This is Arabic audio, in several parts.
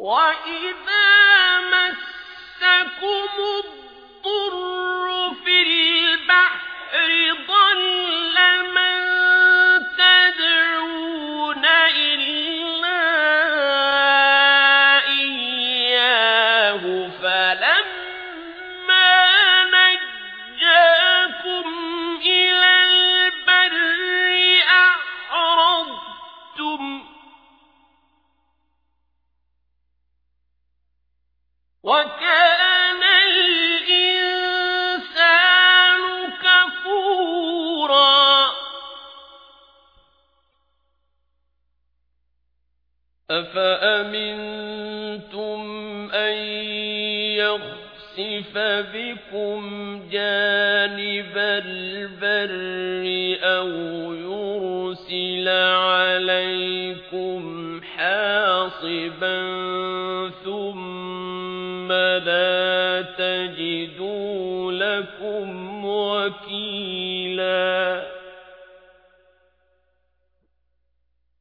وَإِذَا مَسَّكُمُ الضُّرُّ فِي الْبَحْرِ ضَلَّ مَن تَدْعُونَ إِلَّا إِيَّاهُ فَلَمَّا نَجَّاكُمْ إِلَى وَكَانَ الْإِنسَانُ كَفُورًا. أَفَأَمِنتُمْ أَن يَخْسِفَ بِكُمْ جَانِبَ الْبَرِّ أَوْ يُرْسِلَ عَلَيْكُمْ حَاصِبًا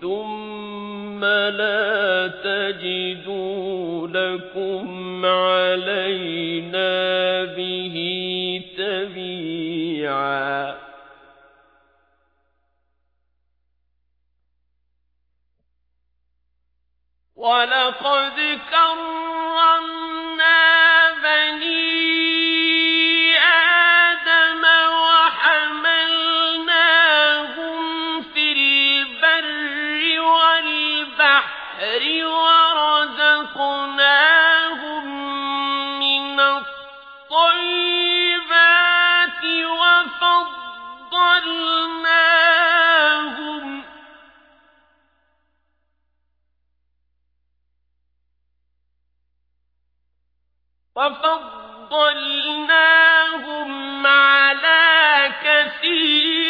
ثُمَّ لَا تَجِدُوا لَكُمْ عَلَيْنَا بِهِ تَبِيعًا. وَلَقَدْ كَرَّمْنَا وَرَزَقْنَاهُم مِّنَ الطَّيِّبَاتِ وَفَضَّلْنَاهُمْ عَلَىٰ كَثِيرٍ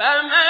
فَمَنْ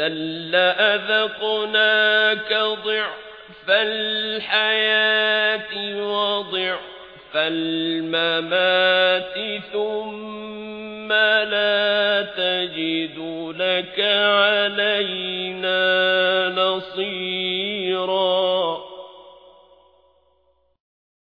إذا لأذقناك ضعف الحياة وضعف الممات ثم لا تجد لك علينا نصيراً